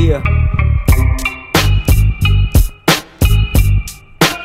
Yeah.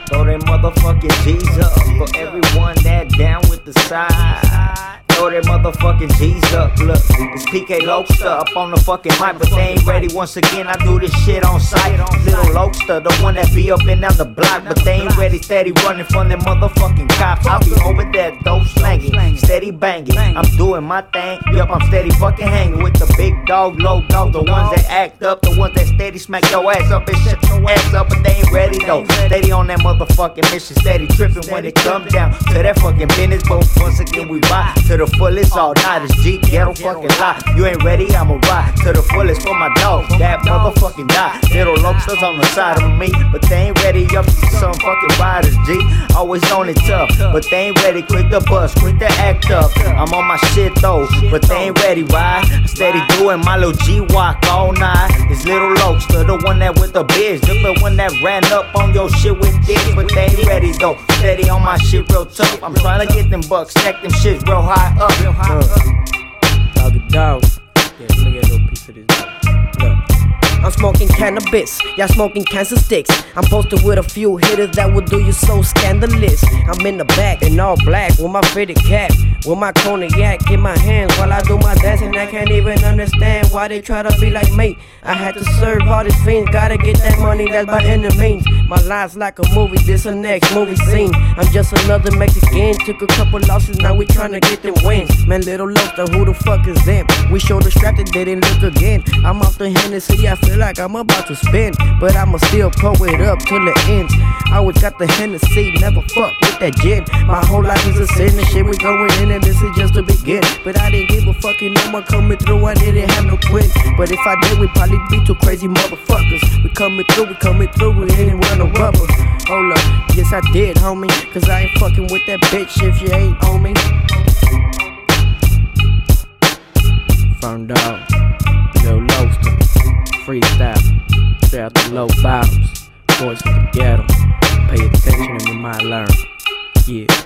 Throw that motherfucking G's up for everyone that down with the side. Throw that motherfucking G's up. Look, it's PK Lokester up on the fucking mic, but they ain't ready. Once again, I do this shit on sight. Little Lokester, the one that be up and down the block, but they ain't ready. Steady running from them motherfucking cops. I be over there, dope slanging, steady banging. I'm doing my thing. Yup, I'm steady fucking hanging with the big dog, low dog, the ones that act up, the ones that steady smack your ass up and shut your ass up, but they ain't ready though. Steady on that motherfucking mission, steady tripping when it come down to that fucking business. But once again, we ride to the fullest all night. It's G ghetto fucking lie. You ain't ready, I'ma ride to the fullest for my dog. That motherfucking die. Little lobsters on the side of me, but they ain't ready up to some fucking riders. G always on it tough, but they ain't ready. Quit the bust, quit the act up. I'm on my shit though, but they ain't ready. Why? I Steady doing my little G walk all night. It's little lobster, the one that with the just the one that ran up on your shit with dick, but they ain't ready though. Steady on my shit real tough. I'm trying to get them bucks, stack them shits real high up. Uh. Dog a dog. Yeah, let me get a little piece of this. Look. I'm smoking cannabis, y'all smoking cancer sticks. I'm posted with a few hitters that will do you so scandalous. I'm in the back in all black with my fitted cap, with my cognac in my hands while I do my dancing. I can't even understand why they try to be like me. I had to serve all these fiends, gotta get that money, that's by any means. My life's like a movie, this a next movie scene. I'm just another Mexican, took a couple losses, now we tryna get them wins. Man, little Loster, who the fuck is them? We showed the strap that they didn't look again. I'm off the Hennessy, I feel like I'm about to spin, but I'ma still pull it up till it ends. I always got the Hennessy, never fuck with that gin. My whole life is a sin, and shit we going in, and this is just the begin. But I didn't give a fucking number coming through, I didn't have no quit. But if I did, we'd probably be two crazy motherfuckers. We coming through, we coming through, we ain't run no rubber. Hold up, yes I did, homie, cause I ain't fucking with that bitch if you ain't on me. Found out, Lil Loaster, freestyle, straight out the low bottoms, voice of the ghetto. Pay attention and you might learn. Yeah.